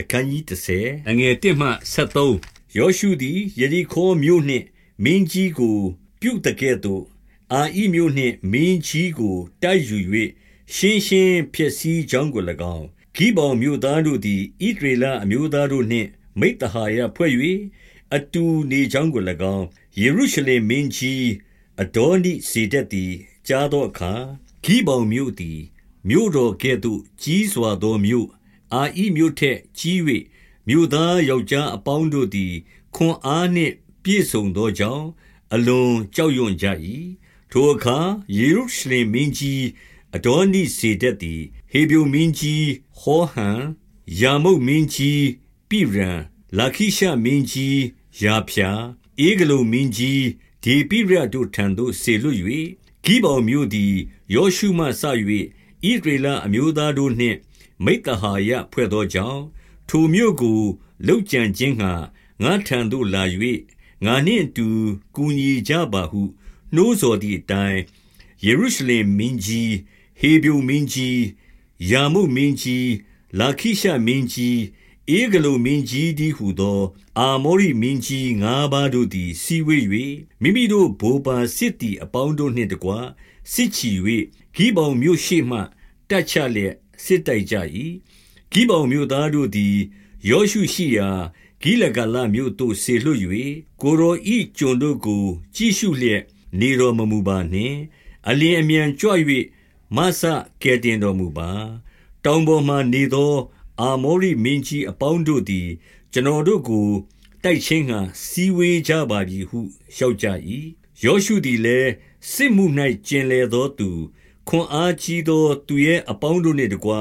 အခန်းကြီး30အငယ်1မှ73ယောရှုသည်ယေရီခေါမြို့နှင့်မင်းကြီးကိုပြုတ်တကဲ့သို့အာဤမြို့နှင့်မင်းကြီးကိုတိုက်ယူ၍ရှင်းရှင်းဖြစ်စည်းကြောင်းကို၎င်းဂိဘောင်မြို့သားတို့သည်ဣဒရေလအမျိုးသားတို့နှင့်မိတ္တဟာယဖွဲ့၍အတူနေကြောင်းကို၎င်းယေရုရှလင်မင်းကြီးအဒေါနိစေတက်သည်ကြားသောအခါဂိဘောင်မြို့သည်မြို့တော်ကဲ့သို့ကြီးစွာသောမြို့ အာဤမြို့ထက်ကြီး၍မြို့သားယောက်ျားအပေါင်းတို့သည် ခွန်အားနှင့် ပြည့်စုံသောကြောင့် အလွန်ကြောက်ရွံ့ကြ၏ထိုအခါယေရုရှလင်မင်းကြီးအဒေါနိစေတက်သည် ဟေဗြုန်မင်းကြီးဟောဟန်ယာမုတ်မင်းကြီးပိရန်လာခိရှမင်းကြီးယာဖျာဧဂလုံမင်းကြီးဒေပိရတို့ထံသို့ဆေလွတ်၍ဂိဘောင်မြို့သည်ယောရှုမှဆ၍ဣဒရေလအမျိုးသားတို့နှင့် မိတ္တဟာယဖွဲ့သောကြောင့်ထိုမြို့ကိုလှုပ်ကြံခြင်းငှာငါထံသို့လာ၍ငါနှင့်အတူကူညီကြပါဟုနှိုးဆော်သည့်အတိုင်းယေရုရှလင်မင်းကြီးဟေဗြုန်မင်းကြီးယာမုတ်မင်းကြီးလာခိရှမင်းကြီးဧဂလုမင်းကြီးဒီဟုသော အာမောရိမင်းကြီးငါးပါးတို့သည်စီဝေး၍မိမိတို့ဘိုးပါစစ်တီအပေါင်းတို့နှင့်တကွစစ်ချီ၍ဂိဘောင်မြို့ရှိမှတက်ချလျက် စစ်တိုက်ကြ၏ဂိဘောင်မြို့သားတို့သည်ယောရှုရှိရာဂိလဂလမြို့သို့ဆေလွတ်၍ကိုရောဤကျွန်တို့ကို ကြည့်ရှုလျက် နေတော်မမူပါနှင့်အလင်းအမြန်ကြွ၍မဆကဲတင်တော်မူပါတောင်ပေါ်မှနေသော အာမောရိမင်းကြီးအပေါင်းတို့သည် ကျွန်တော်တို့ကိုတိုက်ချင်းဟံစီဝေးကြပါပြီဟုလျှောက်ကြ၏ယောရှုသည်လည်းစစ်မှု၌ကျင်လေသောသူ ခွန်အားကြီးသော သူရဲ့အပေါင်းတို့နှင့်တကွ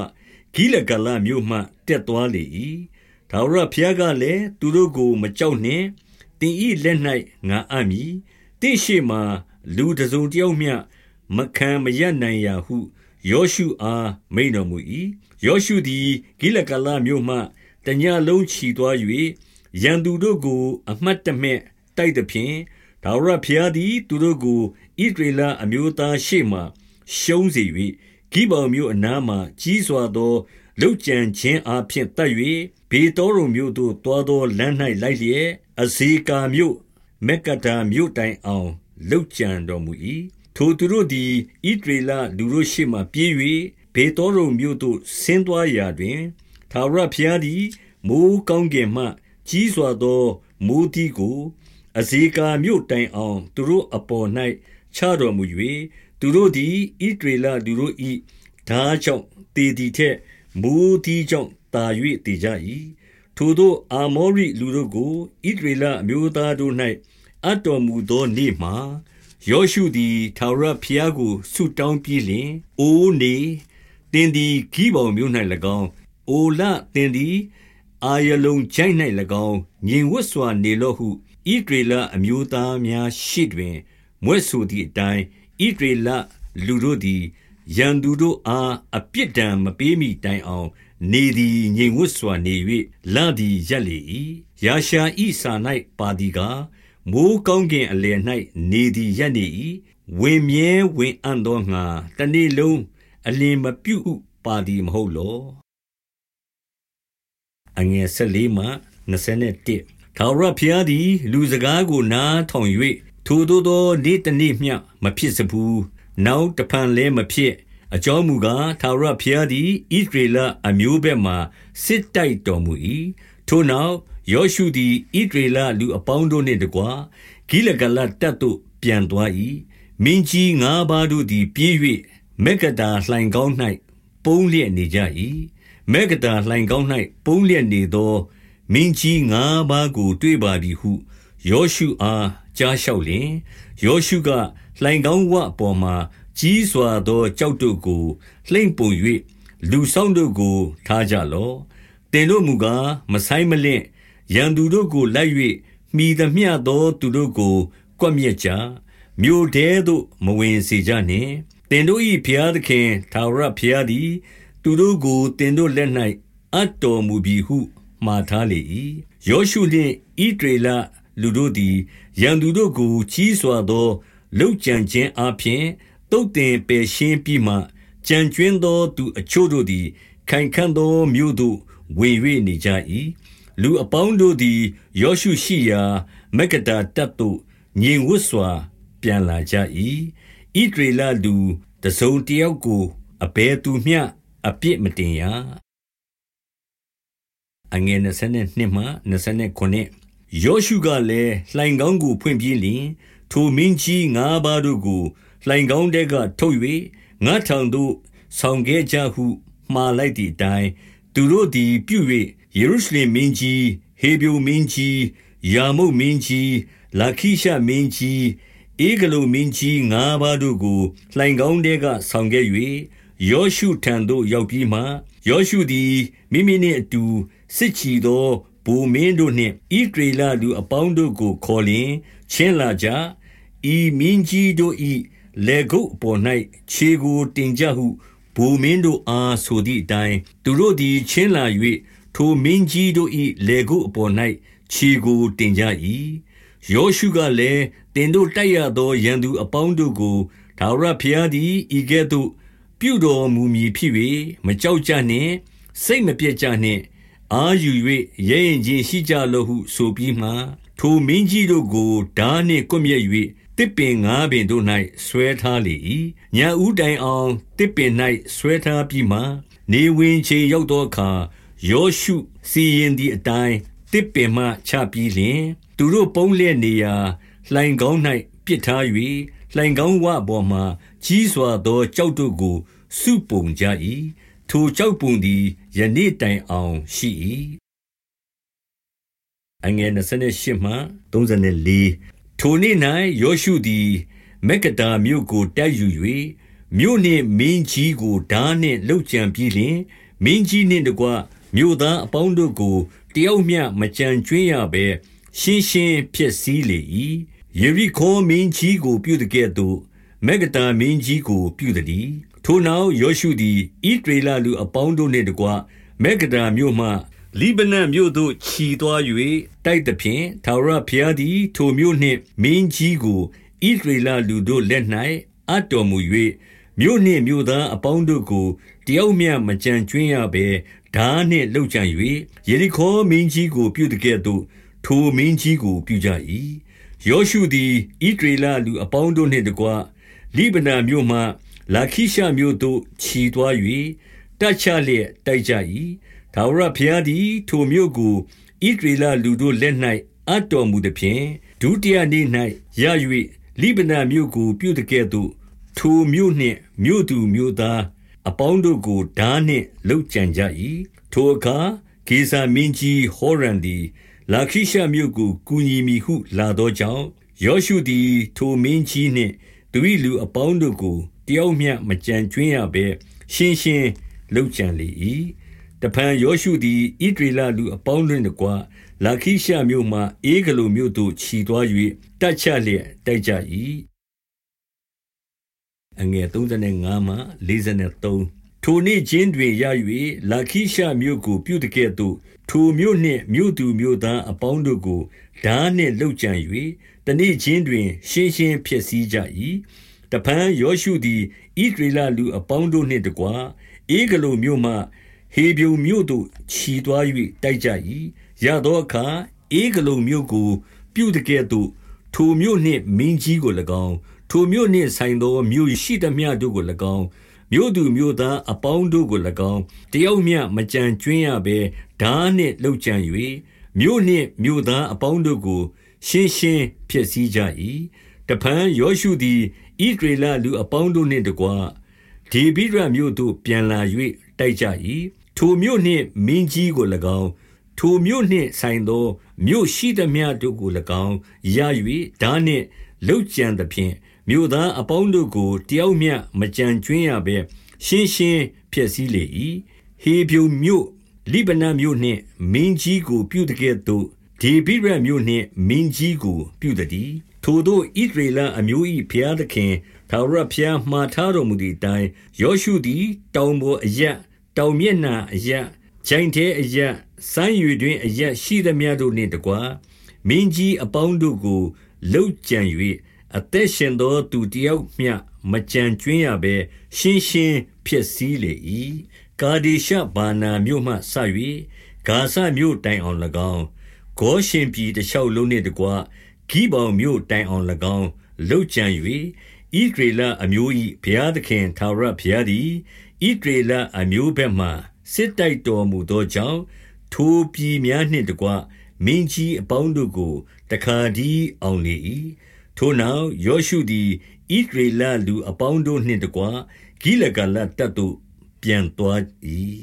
ဂိလဂလမြို့မှ တက်သွားလေ၏ဒါဝရဘုရားကလည်း သူတို့ကို မကြောက်နှင့်တင်ဤလက်၌ငါအံ့မည်တင့်ရှိမှလူတစုံတယောက်မျှ မခံမရနိုင်ရာဟု ယောရှုအား မိန်တော်မူ၏ယောရှုသည် ဂိလဂလမြို့မှ တညလုံးခြီသွား၍ရန်သူတို့ကို အမှတ်တမဲ့တိုက်သဖြင့်ဒါဝရဘုရားသည် သူတို့ကိုဣဒရေလအမျိုးသားရှေ့မှ ရှုံးစေ၍ဂိဘောင်မြို့အနားမှကြီးစွာသောလုတ်ကြံခြင်းအဖြစ်တတ်၍ဘေတော်ရုံမြို့သို့တွားသောလမ်း၌လိုက်လျက်အဇေကာမြို့မက်ကတာမြို့တိုင်အောင်လုတ်ကြံတော်မူ၏ထိုသူတို့သည်ဣဒရေလလူတို့ရှေ့မှပြေး၍ဘေတော်ရုံမြို့သို့ဆင်းသွားရာတွင်သာရဖျားသည်မိုးကောင်းကင်မှ ကြီးစွာသောမိုးတီးကိုအဇေကာမြို့တိုင်အောင်သူတို့အပေါ်၌ချတော်မူ၍ သူတို့သည်ဣဒရေလလူတို့၏ဓာကြောင့်တည်တည်ထက်မိုးတီးကြောင့်တာ၍တည်ကြ၏ထိုတို့အာမောရိလူတို့ကိုဣဒရေလအမျိုးသားတို့၌အတော်မူသောနေ့မှာယောရှုသည်ထာဝရဘုရားကိုဆုတောင်းပြီးလျှင်အိုးနေတင်းသည်ဂိဘောင်မြို့၌၎င်းအိုလတင်းသည်အာယလုံချိုင်း၌၎င်းညင်ဝတ်စွာနေလော့ဟုဣဒရေလအမျိုးသားများရှိတွင်မွဲ့ဆိုသည့်အတိုင်း ဣဒရေလလူတို့သည်ရန်သူတို့အားအပြစ်ဒဏ်မပေးမီတိုင်အောင်နေသည်ငြိမ်ဝတ်စွာနေ၍လသည်ရက်လေ၏ယာရှာဤစာ၌ပါသည်ကားမိုးကောင်းကင်အလယ်၌နေသည်ရက်နေ၏ဝင်မြဲဝင်အံ့သောငါတနေ့လုံးအလင်းမပြုတ်ပါသည်မဟုတ်လောအငယ်၁၄မှ21ထာဝရဘုရားသည် လူစကားကိုနားထောင်၍ ထိုသို့သော နေ့တနေ့မျှမဖြစ်စဘူး နောက်တဖန်လည်းမဖြစ် အကြောင်းမူကား ထာဝရဘုရားသည် ဣသရေလအမျိုးဘက်မှစစ်တိုက်တော်မူ၏ထိုနောက် ယောရှုသည် ဣသရေလလူအပေါင်းတို့နှင့်တကွ ဂိလဂလတပ်သို့ ပြန်သွား၏မင်းကြီးငါးပါးတို့သည် ပြေး၍မေဂဒါလှိုင်ကောင်း၌ပုံးလျက်နေကြ၏မေဂဒါလှိုင်ကောင်း၌ပုံးလျက်နေသော မင်းကြီးငါးပါးကို တွေ့ပါပြီဟု ယောရှုအားကြားလျှောက်လျင်ယောရှုကလှိုင်ကောင်းဝအပေါ်မှာကြီးစွာသောကြောက်တို့ကိုလှိမ့်ပုံ၍လူဆောင်တို့ကိုထားကြလော့တင်တို့မူကားမဆိုင်မလင့်ရန်သူတို့ကိုလိုက်၍မိသမျှသောသူတို့ကိုကွပ်မျက်ကြမြို့တဲသို့မဝင်စေကြနှင့်တင်တို့၏ဘုရားသခင်သာရဘုရားသည် သူတို့ကိုတင်တို့လက်၌အပ်တော်မူပြီဟုမှားထားလေ၏ယောရှုနှင့်ဣဒရေလ လူတို့သည် ရန်သူတို့ကို ကြီးစွာသောလှုပ်ကြံခြင်းအပြင်တုတ်တင်ပယ်ရှင်းပြီးမှကြံကျွင်းသော သူအချို့တို့သည် ခိုင်ခန့်သောမြို့သို့ ဝင်၍နေကြ၏လူအပေါင်းတို့သည် ယောရှုရှိရာ မက္ကဒါတပ်သို့ ငြိမ်ဝတ်စွာ ပြန်လာကြ၏ဣဒရေလလူ တစုံတယောက်ကို အဘယ်သူမျှ အပြစ်မတင်ရအငယ်22မှ29 ယောရှုကလည်းလှိုင်ကောင်းကိုဖွင့်ပြီးလျင် ထိုမင်းကြီးငါးပါးတို့ကိုလှိုင်ကောင်းတဲကထုတ်၍ငါထောင်သို့ဆောင်ခဲ့ကြဟုမှားလိုက်သည့်အတိုင်းသူတို့သည်ပြု၍ယေရုရှလင်မင်းကြီးဟေဗြုန်မင်းကြီးယာမုတ်မင်းကြီးလာခိရှမင်းကြီးဧဂလုမင်းကြီးငါးပါးတို့ကိုလှိုင်ကောင်းတဲကဆောင်ခဲ့၍ယောရှုထံသို့ရောက်ပြီးမှယောရှုသည်မိမိနှင့်အတူစစ်ချီသော ဗိုလ်မင်းတို့နှင့် ဣသရေလလူအပေါင်းတို့ကို ခေါ်လျင် ချင်းလာကြ ဤမင်းကြီးတို့၏လေကုတ်ပေါ်၌ခြေကိုတင်ကြဟု ဗိုလ်မင်းတို့အား ဆိုသည့်အတိုင်း သူတို့သည် ချင်းလာ၍ထိုမင်းကြီးတို့၏လေကုတ်အပေါ်၌ခြေကိုတင်ကြ၏ယောရှုကလည်းတင်တို့တိုက်ရသော ရန်သူအပေါင်းတို့ကိုဒါဝရဖျားသည် ဤကဲ့သို့ ပြုတော်မူမည် ဖြစ်၍မကြောက်ကြနှင့် စိတ်မပြည့်ကြနှင့် အာယူ၍ရဲရင်ချင်းရှိကြလောဟု ဆိုပြီးမှထိုမင်းကြီးတို့ကိုဓာနှင့်ကွမြဲ့၍တစ်ပင်ငါးပင်တို့၌ဆွဲထားလေ၏ညာဦးတိုင်အောင်တစ်ပင်၌ဆွဲထားပြီးမှနေဝင်ချိန်ရောက်သောအခါယောရှုစီရင်သည့်အတိုင်းတစ်ပင်မှချပြီးလျင်သူတို့ပုံးလျက်နေရာလှိုင်ကောင်း၌ပစ်ထား၍လှိုင်ကောင်းဝပေါ်မှကြီးစွာသောကြောက်တို့ကိုစုပုံကြ၏ထိုကြောက်ပုံသည် ယနေ့တိုင်အောင်ရှိ၏အငယ်28မှ34ထိုနေ့၌ယောရှုသည်မက္ကဒါမြို့ကိုတိုက်ယူ၍မြို့နှင့်မင်းကြီးကိုဓာနှင့်လှုပ်ကြံပြီးလျှင်မင်းကြီးနှင့်တကွမြို့သားအပေါင်းတို့ကိုတယောက်မျှမကြံကျွင်းရဘဲရှင်းရှင်းဖြစ်စည်းလေ၏ယေရိခေါမင်းကြီးကိုပြုတဲ့ကဲ့သို့မက္ကဒါမင်းကြီးကိုပြုသည် ထိုနောက်ယောရှုသည် ဣသရေလလူအပေါင်းတို့နှင့်တကွ မက္ကဒါမြို့မှ လိဗနမြို့သို့ခြီသွား၍တိုက်သဖြင့် ထာဝရဘုရားသည် ထိုမြို့နှင့် မင်းကြီးကို ဣသရေလလူတို့လက်၌အပ်တော်မူ၍မြို့နှင့်မြို့သားအပေါင်းတို့ကို တယောက်မျှမကြံကျွင်းရဘဲဓာနှင့်လှုပ်ကြံ၍ယေရိခေါမင်းကြီးကို ပြုတကဲ့သို့ ထိုမင်းကြီးကို ပြုကြ၏ယောရှုသည် ဣသရေလလူအပေါင်းတို့နှင့်တကွ လိဗနမြို့မှ လာခိရှမြို့သို့ခြီသွား၍တပ်ချလျက်တိုက်ကြ၏ထာဝရဘုရားသည် ထိုမြို့ကိုဣသရေလလူတို့လက်၌အပ်တော်မူသည်ဖြင့်ဒုတိယနေ့၌ရ၍လိဗနမြို့ကို ပြုတကဲ့သို့ထိုမြို့နှင့်မြို့သူမြို့သားအပေါင်းတို့ကိုဓာနှင့်လှုပ်ကြံကြ၏ထိုအခါဂေဇာမင်းကြီးဟောရန်သည်လာခိရှမြို့ကိုကူညီမိဟု လာသောကြောင့်ယောရှုသည် ထိုမင်းကြီးနှင့်သူ၏လူအပေါင်းတို့ကို တယောက်မျှမကြံကျွင်းရဘဲရှင်းရှင်းလှုပ်ကြံလေ၏တဖန်ယောရှုသည်ဣဒရေလလူအပေါင်းတို့နှင့်တကွလာခိရှမြို့မှအေဂလုမြို့သို့ခြီသွား၍တက်ချလျက်တိုက်ကြ၏အငယ်35မှ43ထိုနေ့ချင်းတွင်ရ၍လာခိရှမြို့ကိုပြုတကဲ့သို့ထိုမြို့နှင့်မြို့သူမြို့သားအပေါင်းတို့ကိုဓာနှင့်လှုပ်ကြံ၍တနေ့ချင်းတွင် ရှင်းရှင်းဖြစ်စည်းကြ၏ တဖန်ယောရှုသည်ဣဒရေလလူအပေါင်းတို့နှင့်တကွအေဂလုမြို့မှဟေဗြုန်မြို့သို့ခြီသွား၍တိုက်ကြ၏ရသောအခါအေဂလုမြို့ကို ပြုတကဲ့သို့ထိုမြို့နှင့်မင်းကြီးကို၎င်းထိုမြို့နှင့်ဆိုင်သောမြို့ရှိသမျှတို့ကို၎င်းမြို့သူမြို့သားအပေါင်းတို့ကို၎င်းတယောက်မျှမကြံကျွင်းရဘဲဓာနှင့်လှုပ်ကြံ၍မြို့နှင့်မြို့သားအပေါင်းတို့ကို ရှင်းရှင်းဖြစ်စည်းကြ၏တဖန်ယောရှုသည် ဣဒရေလလူအပေါင်းတို့နှင့်တကွဒေဗိရမြို့သို့ပြန်လာ၍တိုက်ကြ၏ထိုမြို့နှင့်မင်းကြီးကို၎င်းထိုမြို့နှင့်ဆိုင်သောမြို့ရှိသမျှတို့ကို၎င်းရ၍ဓာနှင့်လှုပ်ကြံသဖြင့်မြို့သားအပေါင်းတို့ကိုတယောက်မျှမကြံကျွင်းရဘဲရှင်းရှင်းဖြစ်စည်းလေ၏ဟေဖြုံမြို့လိဗနမြို့နှင့်မင်းကြီးကိုပြုတကဲ့သို့ဒေဗိရမြို့နှင့်မင်းကြီးကိုပြုသည် ထိုသို့ဣသရေလအမျိုး၏ဘုရားသခင် ထာဝရဘုရားမှားထားတော်မူသည့်အတိုင်းယောရှုသည် တောင်ပေါ်အရက်တောင်မျက်နှာအရက်ဂျိုင်တဲအရက်စမ်းရွေတွင်အရက်ရှိသမျှတို့နှင့်တကွာမင်းကြီးအပေါင်းတို့ကိုလှုပ်ကြံ၍အသက်ရှင်သောသူတယောက်မျှမကြံကျွင်းရဘဲရှင်းရှင်းဖြစ်စည်းလေ၏ကာဒေရှဗာနာမြို့မှစ၍ဂါဇမြို့တိုင်အောင်၎င်းဂေါရှင်ပြည်တလျှောက်လုံးနှင့်တကွ ဂိဘောင်မြို့တိုင်အောင်၎င်းလှုပ်ကြံ၍ဣဒရေလအမျိုး၏ဘုရားသခင်သာရဘုရားသည်ဣဒရေလအမျိုးဘက်မှစစ်တိုက်တော်မူသောကြောင့်ထိုပြည်များနှင့်တကွမင်းကြီးအပေါင်းတို့ကိုတခါတည်းအောင်လေ၏ထိုနောက်ယောရှုသည်ဣဒရေလလူအပေါင်းတို့နှင့်တကွဂိလဂလတပ်သို့ပြန်သွား၏